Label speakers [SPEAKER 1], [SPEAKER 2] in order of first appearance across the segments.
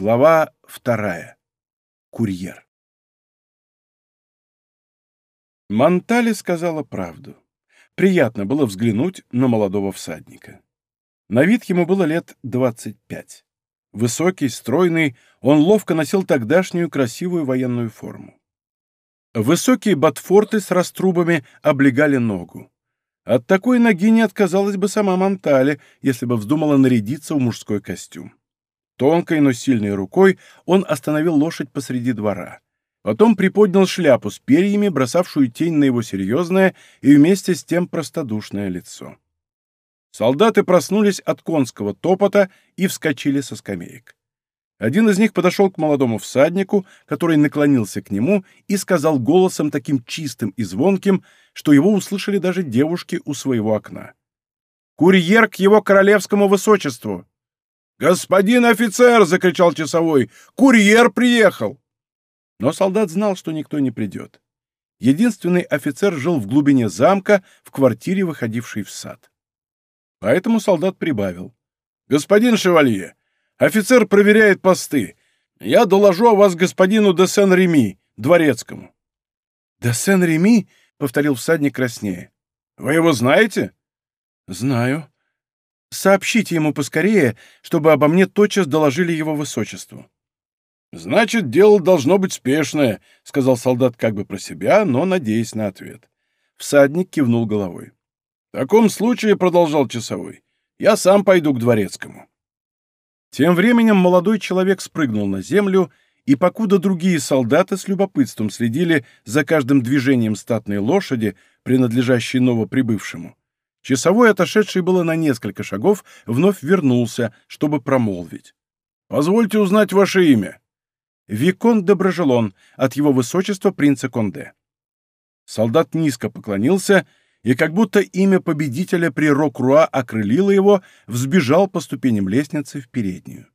[SPEAKER 1] Глава вторая. Курьер. Монтале сказала правду. Приятно было взглянуть на молодого всадника. На вид ему было лет двадцать пять. Высокий, стройный, он ловко носил тогдашнюю красивую военную форму. Высокие ботфорты с раструбами облегали ногу. От такой ноги не отказалась бы сама Монтале, если бы вздумала нарядиться в мужской костюм. Тонкой, но сильной рукой он остановил лошадь посреди двора. Потом приподнял шляпу с перьями, бросавшую тень на его серьезное и вместе с тем простодушное лицо. Солдаты проснулись от конского топота и вскочили со скамеек. Один из них подошел к молодому всаднику, который наклонился к нему и сказал голосом таким чистым и звонким, что его услышали даже девушки у своего окна. «Курьер к его королевскому высочеству!» «Господин офицер!» — закричал часовой. «Курьер приехал!» Но солдат знал, что никто не придет. Единственный офицер жил в глубине замка, в квартире, выходившей в сад. Поэтому солдат прибавил. «Господин шевалье, офицер проверяет посты. Я доложу о вас господину де Сен-Реми, дворецкому». «Де Сен-Реми?» — повторил всадник краснее. «Вы его знаете?» «Знаю. Сообщите ему поскорее, чтобы обо мне тотчас доложили его высочеству». «Значит, дело должно быть спешное», — сказал солдат как бы про себя, но надеясь на ответ. Всадник кивнул головой. «В таком случае», — продолжал часовой, — «я сам пойду к дворецкому». Тем временем молодой человек спрыгнул на землю, и покуда другие солдаты с любопытством следили за каждым движением статной лошади, принадлежащей новоприбывшему, Часовой, отошедший было на несколько шагов, вновь вернулся, чтобы промолвить. «Позвольте узнать ваше имя». «Викон Доброжелон, от его высочества принца Конде». Солдат низко поклонился, и как будто имя победителя при Рокруа окрылило его, взбежал по ступеням лестницы в переднюю.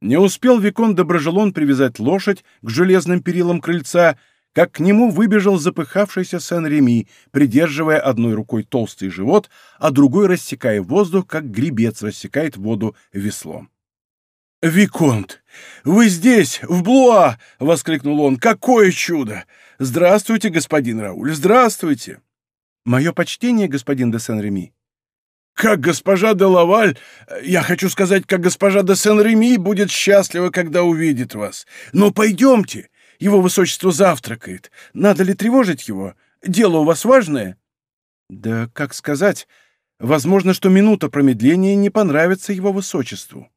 [SPEAKER 1] Не успел Викон Доброжелон привязать лошадь к железным перилам крыльца, как к нему выбежал запыхавшийся Сен-Реми, придерживая одной рукой толстый живот, а другой рассекая воздух, как гребец рассекает воду веслом. «Виконт, вы здесь, в Блуа!» — воскликнул он. «Какое чудо! Здравствуйте, господин Рауль, здравствуйте!» «Мое почтение, господин де Сен-Реми». «Как госпожа де Лаваль, я хочу сказать, как госпожа де Сен-Реми будет счастлива, когда увидит вас. Но пойдемте, его высочество завтракает. Надо ли тревожить его? Дело у вас важное?» «Да как сказать? Возможно, что минута промедления не понравится его высочеству».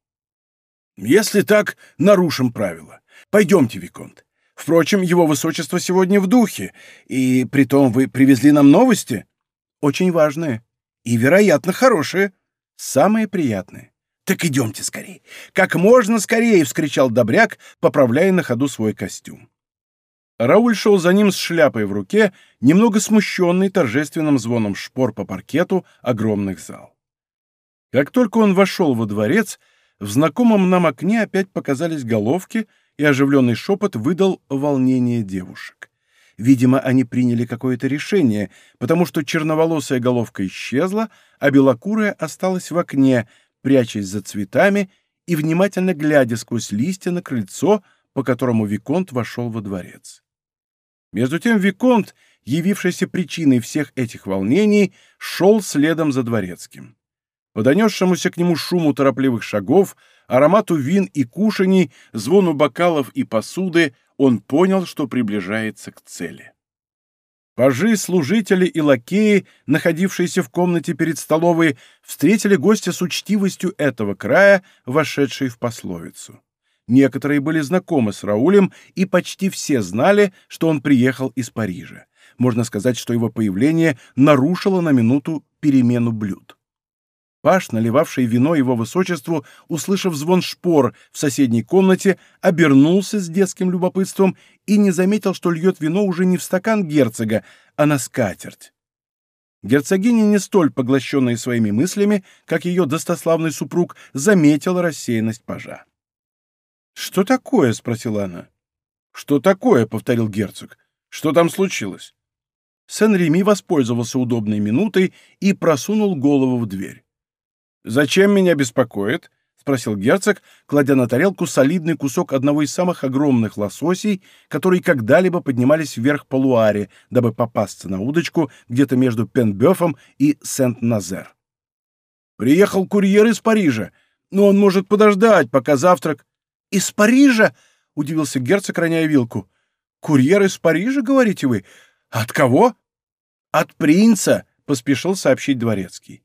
[SPEAKER 1] «Если так, нарушим правила. Пойдемте, Виконт. Впрочем, его высочество сегодня в духе, и притом вы привезли нам новости. Очень важные. И, вероятно, хорошие. Самые приятные. Так идемте скорее. Как можно скорее, — вскричал Добряк, поправляя на ходу свой костюм. Рауль шел за ним с шляпой в руке, немного смущенный торжественным звоном шпор по паркету огромных зал. Как только он вошел во дворец, в знакомом нам окне опять показались головки, и оживленный шепот выдал волнение девушек. Видимо, они приняли какое-то решение, потому что черноволосая головка исчезла, а белокурая осталась в окне, прячась за цветами и внимательно глядя сквозь листья на крыльцо, по которому Виконт вошел во дворец. Между тем Виконт, явившийся причиной всех этих волнений, шел следом за дворецким. По донесшемуся к нему шуму торопливых шагов, аромату вин и кушаний, звону бокалов и посуды, он понял, что приближается к цели. Пажи, служители и лакеи, находившиеся в комнате перед столовой, встретили гостя с учтивостью этого края, вошедшей в пословицу. Некоторые были знакомы с Раулем, и почти все знали, что он приехал из Парижа. Можно сказать, что его появление нарушило на минуту перемену блюд. Паш, наливавший вино его высочеству, услышав звон шпор в соседней комнате, обернулся с детским любопытством и не заметил, что льет вино уже не в стакан герцога, а на скатерть. Герцогиня, не столь поглощенная своими мыслями, как ее достославный супруг, заметила рассеянность пажа. «Что такое?» — спросила она. «Что такое?» — повторил герцог. «Что там случилось?» Сен-Реми воспользовался удобной минутой и просунул голову в дверь. «Зачем меня беспокоит?» — спросил герцог, кладя на тарелку солидный кусок одного из самых огромных лососей, которые когда-либо поднимались вверх по Луаре, дабы попасться на удочку где-то между Пенбёфом и Сент-Назер. «Приехал курьер из Парижа, но он может подождать, пока завтрак...» «Из Парижа?» — удивился герцог, роняя вилку. «Курьер из Парижа, говорите вы? От кого?» «От принца», — поспешил сообщить дворецкий.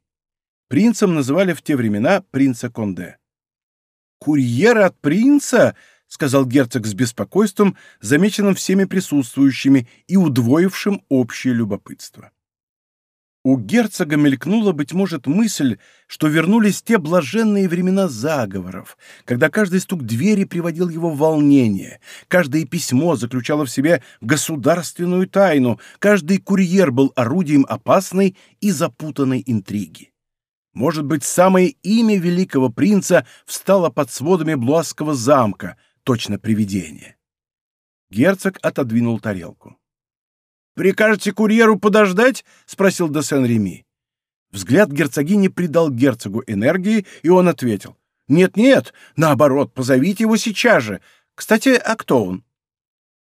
[SPEAKER 1] Принцем называли в те времена принца Конде. «Курьер от принца?» — сказал герцог с беспокойством, замеченным всеми присутствующими и удвоившим общее любопытство. У герцога мелькнула, быть может, мысль, что вернулись те блаженные времена заговоров, когда каждый стук двери приводил его в волнение, каждое письмо заключало в себе государственную тайну, каждый курьер был орудием опасной и запутанной интриги. Может быть, самое имя великого принца встало под сводами Блуасского замка, точно привидение. Герцог отодвинул тарелку. «Прикажете курьеру подождать?» — спросил де Сен-Реми. Взгляд герцогини придал герцогу энергии, и он ответил. «Нет-нет, наоборот, позовите его сейчас же. Кстати, а кто он?»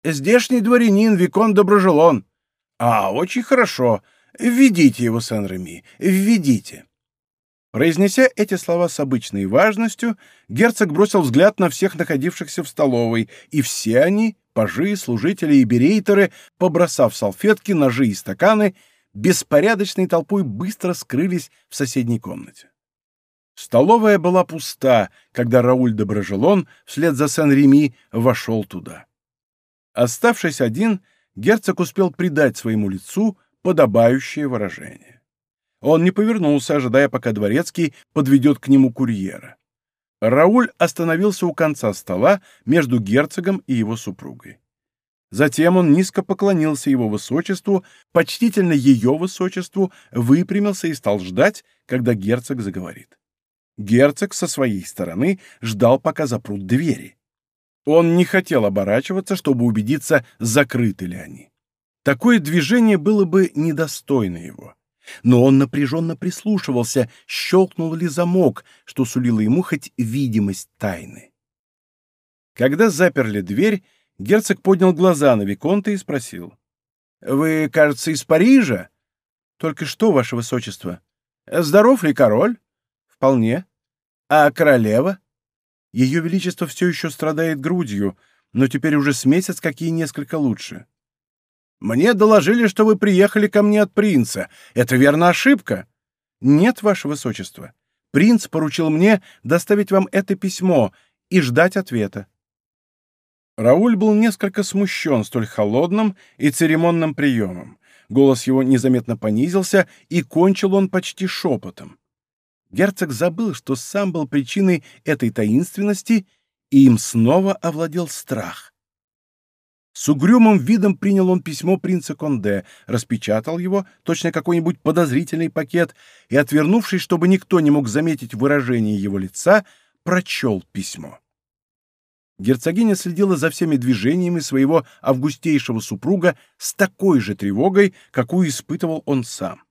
[SPEAKER 1] «Здешний дворянин Викон Доброжелон». «А, очень хорошо. Введите его, Сен-Реми, введите». Произнеся эти слова с обычной важностью, герцог бросил взгляд на всех находившихся в столовой, и все они пажи, служители и берейтеры, побросав салфетки, ножи и стаканы, беспорядочной толпой быстро скрылись в соседней комнате. Столовая была пуста, когда Рауль де Брожелон вслед за Сен-Реми вошел туда. Оставшись один, герцог успел придать своему лицу подобающее выражение. Он не повернулся, ожидая, пока дворецкий подведет к нему курьера. Рауль остановился у конца стола между герцогом и его супругой. Затем он низко поклонился его высочеству, почтительно ее высочеству, выпрямился и стал ждать, когда герцог заговорит. Герцог со своей стороны ждал, пока запрут двери. Он не хотел оборачиваться, чтобы убедиться, закрыты ли они. Такое движение было бы недостойно его но он напряженно прислушивался, щелкнул ли замок, что сулило ему хоть видимость тайны. Когда заперли дверь, герцог поднял глаза на Виконта и спросил. — Вы, кажется, из Парижа? — Только что, ваше высочество. — Здоров ли король? — Вполне. — А королева? — Ее величество все еще страдает грудью, но теперь уже с месяц какие несколько лучше. — мне доложили, что вы приехали ко мне от принца. Это верно ошибка? Нет, ваше высочество. Принц поручил мне доставить вам это письмо и ждать ответа. Рауль был несколько смущен столь холодным и церемонным приемом. Голос его незаметно понизился, и кончил он почти шепотом. Герцог забыл, что сам был причиной этой таинственности, и им снова овладел страх. С угрюмым видом принял он письмо принца Конде, распечатал его, точно какой-нибудь подозрительный пакет, и, отвернувшись, чтобы никто не мог заметить выражение его лица, прочел письмо. Герцогиня следила за всеми движениями своего августейшего супруга с такой же тревогой, какую испытывал он сам.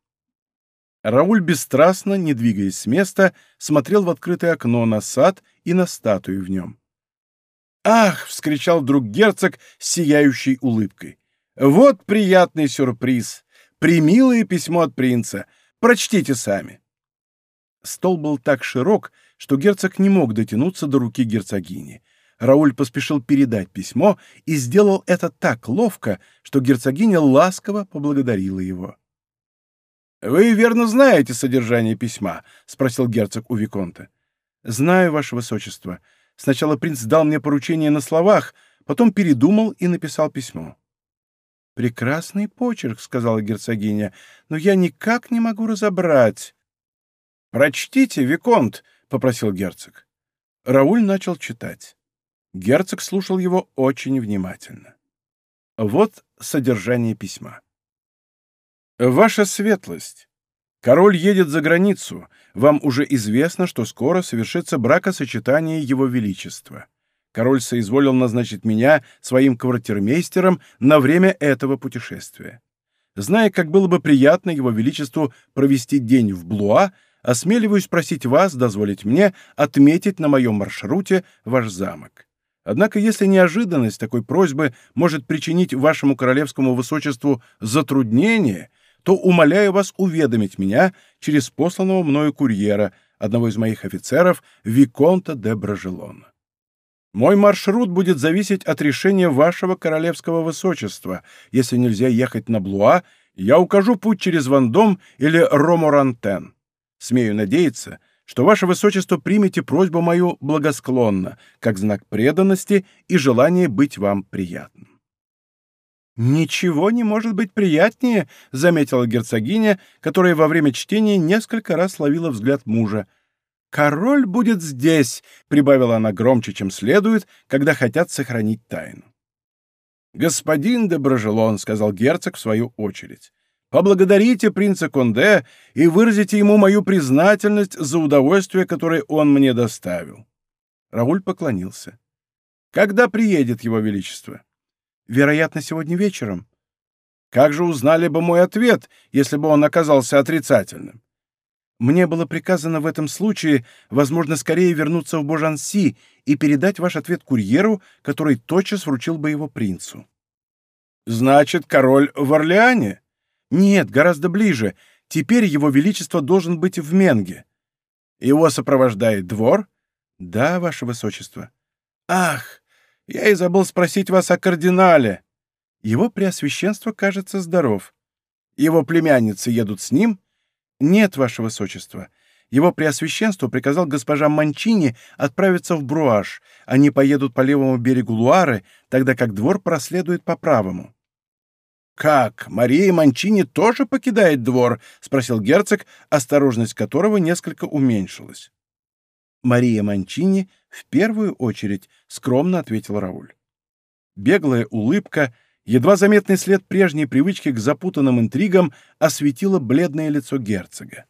[SPEAKER 1] Рауль бесстрастно, не двигаясь с места, смотрел в открытое окно на сад и на статую в нем. «Ах!» — вскричал вдруг герцог с сияющей улыбкой. «Вот приятный сюрприз! Примилое письмо от принца! Прочтите сами!» Стол был так широк, что герцог не мог дотянуться до руки герцогини. Рауль поспешил передать письмо и сделал это так ловко, что герцогиня ласково поблагодарила его. «Вы верно знаете содержание письма?» — спросил герцог у Виконта. «Знаю, ваше высочество. Сначала принц дал мне поручение на словах, потом передумал и написал письмо. «Прекрасный почерк», — сказала герцогиня, — «но я никак не могу разобрать». «Прочтите, Виконт», — попросил герцог. Рауль начал читать. Герцог слушал его очень внимательно. Вот содержание письма. «Ваша светлость, Король едет за границу. Вам уже известно, что скоро совершится бракосочетание Его Величества. Король соизволил назначить меня своим квартирмейстером на время этого путешествия. Зная, как было бы приятно Его Величеству провести день в Блуа, осмеливаюсь просить вас дозволить мне отметить на моем маршруте ваш замок. Однако, если неожиданность такой просьбы может причинить вашему королевскому высочеству затруднение, то умоляю вас уведомить меня через посланного мною курьера, одного из моих офицеров, Виконта де Брожелона. Мой маршрут будет зависеть от решения вашего королевского высочества. Если нельзя ехать на Блуа, я укажу путь через Вандом или Роморантен. Смею надеяться, что ваше высочество примете просьбу мою благосклонно, как знак преданности и желания быть вам приятным. «Ничего не может быть приятнее», — заметила герцогиня, которая во время чтения несколько раз ловила взгляд мужа. «Король будет здесь», — прибавила она громче, чем следует, когда хотят сохранить тайну. «Господин де Брожелон», — сказал герцог в свою очередь, Поблагодарите принца Конде и выразите ему мою признательность за удовольствие, которое он мне доставил. Рауль поклонился. Когда приедет его величество? Вероятно, сегодня вечером. Как же узнали бы мой ответ, если бы он оказался отрицательным? Мне было приказано в этом случае, возможно, скорее вернуться в Божанси и передать ваш ответ курьеру, который тотчас вручил бы его принцу. Значит, король в Орлеане? Нет, гораздо ближе. Теперь его величество должен быть в Менге. Его сопровождает двор? Да, ваше высочество. Ах, я и забыл спросить вас о кардинале. Его преосвященство, кажется, здоров. Его племянницы едут с ним? Нет, ваше высочество. Его преосвященство приказал госпожа Манчини отправиться в Бруаш. Они поедут по левому берегу Луары, тогда как двор проследует по правому. «Как? Мария Манчини тоже покидает двор?» — спросил герцог, осторожность которого несколько уменьшилась. «Мария Манчини в первую очередь», — скромно ответил Рауль. Беглая улыбка, едва заметный след прежней привычки к запутанным интригам осветила бледное лицо герцога.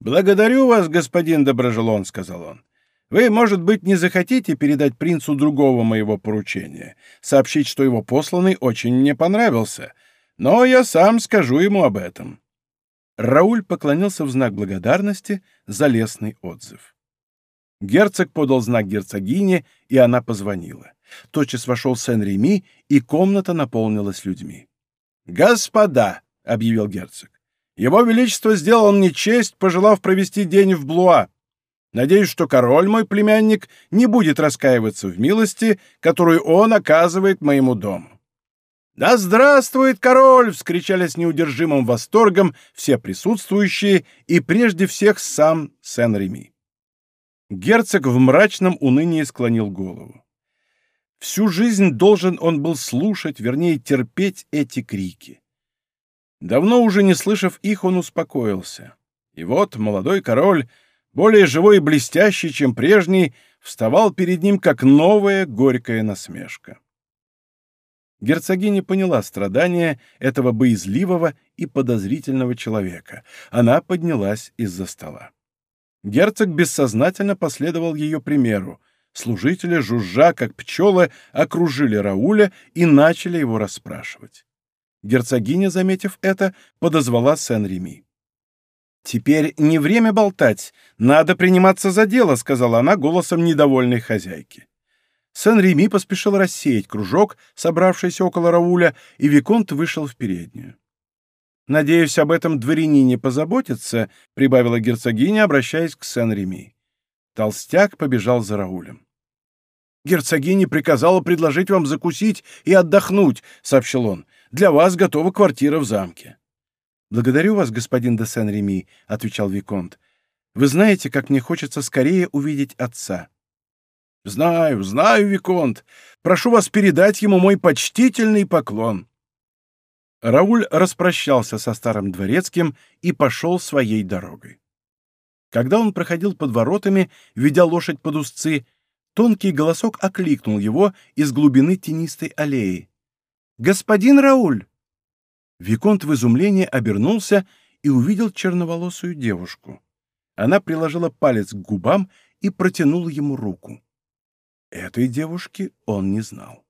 [SPEAKER 1] «Благодарю вас, господин Доброжелон», — сказал он. «Вы, может быть, не захотите передать принцу другого моего поручения, сообщить, что его посланный очень мне понравился, но я сам скажу ему об этом». Рауль поклонился в знак благодарности за лестный отзыв. Герцог подал знак герцогине, и она позвонила. Тотчас вошел Сен-Реми, и комната наполнилась людьми. «Господа!» — объявил герцог. «Его Величество сделал мне честь, пожелав провести день в Блуа. Надеюсь, что король, мой племянник, не будет раскаиваться в милости, которую он оказывает моему дому. «Да здравствует король!» — вскричали с неудержимым восторгом все присутствующие и прежде всех сам Сен-Реми. Герцог в мрачном унынии склонил голову. Всю жизнь должен он был слушать, вернее, терпеть эти крики. Давно уже не слышав их, он успокоился. И вот молодой король более живой и блестящий, чем прежний, вставал перед ним как новая горькая насмешка. Герцогиня поняла страдания этого боязливого и подозрительного человека. Она поднялась из-за стола. Герцог бессознательно последовал ее примеру. Служители, жужжа, как пчелы, окружили Рауля и начали его расспрашивать. Герцогиня, заметив это, подозвала Сен-Реми. «Теперь не время болтать. Надо приниматься за дело», — сказала она голосом недовольной хозяйки. Сен-Реми поспешил рассеять кружок, собравшийся около Рауля, и Виконт вышел в переднюю. «Надеюсь, об этом дворянине позаботиться», — прибавила герцогиня, обращаясь к Сен-Реми. Толстяк побежал за Раулем. «Герцогиня приказала предложить вам закусить и отдохнуть», — сообщил он. «Для вас готова квартира в замке». «Благодарю вас, господин де Сен-Реми», — отвечал Виконт. «Вы знаете, как мне хочется скорее увидеть отца». «Знаю, знаю, Виконт. Прошу вас передать ему мой почтительный поклон». Рауль распрощался со старым дворецким и пошел своей дорогой. Когда он проходил под воротами, ведя лошадь под узцы, тонкий голосок окликнул его из глубины тенистой аллеи. «Господин Рауль!» Виконт в изумлении обернулся и увидел черноволосую девушку. Она приложила палец к губам и протянула ему руку. Этой девушки он не знал.